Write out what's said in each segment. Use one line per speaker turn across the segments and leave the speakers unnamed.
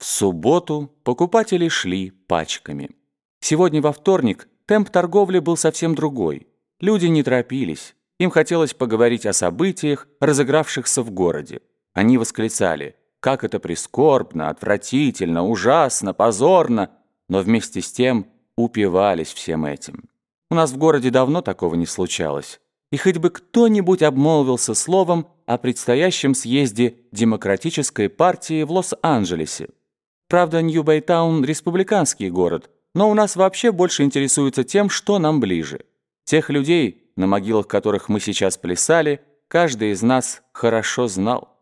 В субботу покупатели шли пачками. Сегодня во вторник темп торговли был совсем другой. Люди не торопились. Им хотелось поговорить о событиях, разыгравшихся в городе. Они восклицали «Как это прискорбно, отвратительно, ужасно, позорно!» Но вместе с тем упивались всем этим. У нас в городе давно такого не случалось. И хоть бы кто-нибудь обмолвился словом о предстоящем съезде Демократической партии в Лос-Анджелесе. Правда, Нью-Бэйтаун – республиканский город, но у нас вообще больше интересуется тем, что нам ближе. Тех людей, на могилах которых мы сейчас плясали, каждый из нас хорошо знал.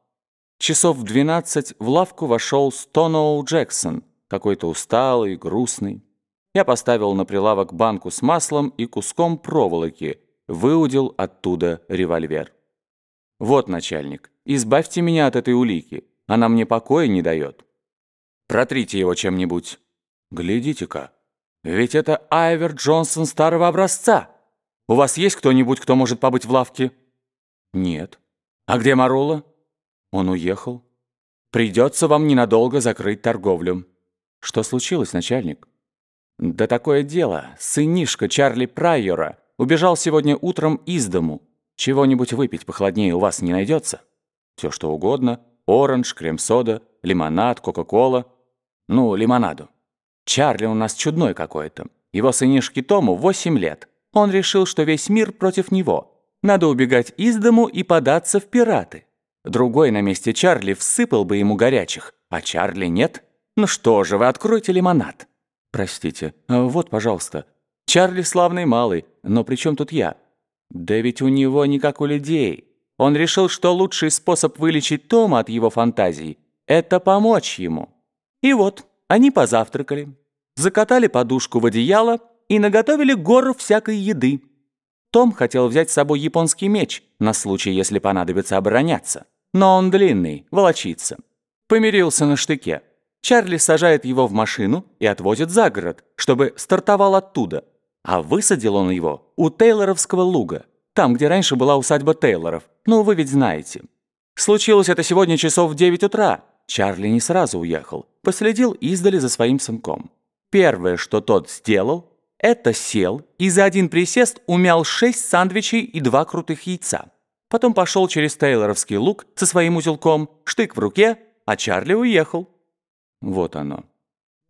Часов в двенадцать в лавку вошел Стоноу Джексон, какой-то усталый, грустный. Я поставил на прилавок банку с маслом и куском проволоки, выудил оттуда револьвер. «Вот, начальник, избавьте меня от этой улики, она мне покоя не дает». Протрите его чем-нибудь. Глядите-ка, ведь это Айвер Джонсон старого образца. У вас есть кто-нибудь, кто может побыть в лавке? Нет. А где Марула? Он уехал. Придется вам ненадолго закрыть торговлю. Что случилось, начальник? Да такое дело. Сынишка Чарли Прайора убежал сегодня утром из дому. Чего-нибудь выпить похладнее у вас не найдется? Все что угодно. Оранж, крем-сода, лимонад, кока-кола – ну, лимонаду. Чарли у нас чудной какой-то. Его сынишке Тому 8 лет. Он решил, что весь мир против него. Надо убегать из дому и податься в пираты. Другой на месте Чарли всыпал бы ему горячих, а Чарли нет. Ну что же, вы откройте лимонад. Простите, а вот, пожалуйста. Чарли славный малый, но при чем тут я? Да ведь у него не как у людей. Он решил, что лучший способ вылечить Тома от его фантазий – это помочь ему. И вот, они позавтракали, закатали подушку в одеяло и наготовили гору всякой еды. Том хотел взять с собой японский меч, на случай, если понадобится обороняться. Но он длинный, волочится. Помирился на штыке. Чарли сажает его в машину и отвозит за город, чтобы стартовал оттуда. А высадил он его у Тейлоровского луга, там, где раньше была усадьба Тейлоров. Ну, вы ведь знаете. Случилось это сегодня часов в 9 утра. Чарли не сразу уехал, последил издали за своим сынком. Первое, что тот сделал, это сел и за один присест умял шесть сандвичей и два крутых яйца. Потом пошел через Тейлоровский луг со своим узелком, штык в руке, а Чарли уехал. Вот оно.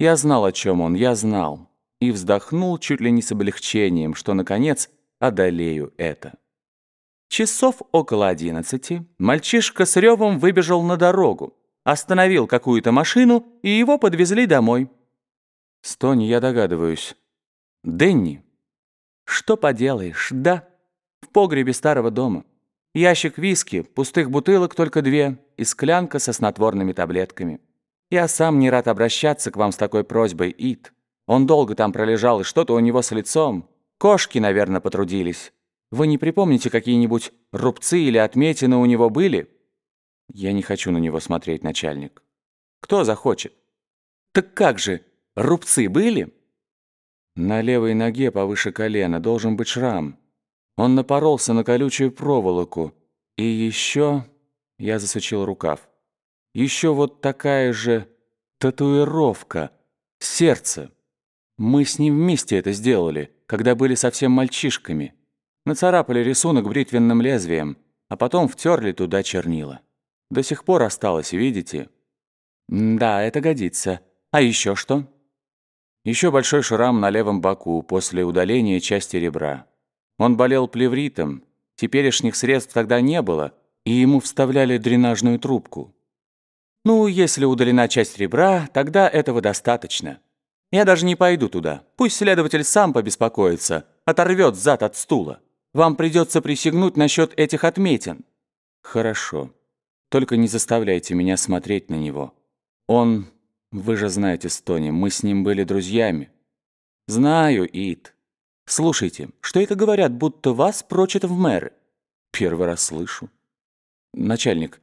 Я знал, о чем он, я знал. И вздохнул чуть ли не с облегчением, что, наконец, одолею это. Часов около одиннадцати мальчишка с ревом выбежал на дорогу, остановил какую-то машину, и его подвезли домой. Стони, я догадываюсь. Денни. Что поделаешь, да. В погребе старого дома. Ящик виски, пустых бутылок только две и склянка со снотворными таблетками. Я сам не рад обращаться к вам с такой просьбой, Ит. Он долго там пролежал, и что-то у него с лицом. Кошки, наверное, потрудились. Вы не припомните, какие-нибудь рубцы или отметины у него были?» Я не хочу на него смотреть, начальник. Кто захочет? Так как же, рубцы были? На левой ноге повыше колена должен быть шрам. Он напоролся на колючую проволоку. И еще... Я засучил рукав. Еще вот такая же татуировка. Сердце. Мы с ним вместе это сделали, когда были совсем мальчишками. Нацарапали рисунок бритвенным лезвием, а потом втерли туда чернила. До сих пор осталось, видите? Да, это годится. А еще что? Еще большой шрам на левом боку после удаления части ребра. Он болел плевритом. Теперешних средств тогда не было, и ему вставляли дренажную трубку. Ну, если удалена часть ребра, тогда этого достаточно. Я даже не пойду туда. Пусть следователь сам побеспокоится, оторвет зад от стула. Вам придется присягнуть насчет этих отметин. Хорошо. Только не заставляйте меня смотреть на него. Он... Вы же знаете, Стони, мы с ним были друзьями. Знаю, Ит. Слушайте, что это говорят, будто вас прочат в мэры? Первый раз слышу. Начальник,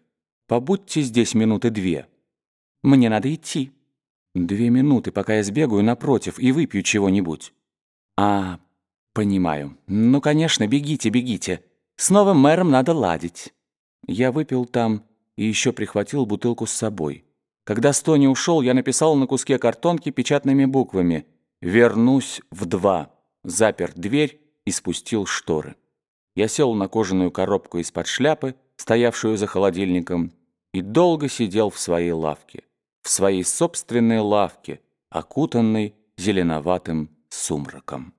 побудьте здесь минуты две. Мне надо идти. Две минуты, пока я сбегаю напротив и выпью чего-нибудь. А, понимаю. Ну, конечно, бегите, бегите. С новым мэром надо ладить. Я выпил там и еще прихватил бутылку с собой. Когда Стони ушел, я написал на куске картонки печатными буквами «Вернусь в два», запер дверь и спустил шторы. Я сел на кожаную коробку из-под шляпы, стоявшую за холодильником, и долго сидел в своей лавке, в своей собственной лавке, окутанной зеленоватым сумраком.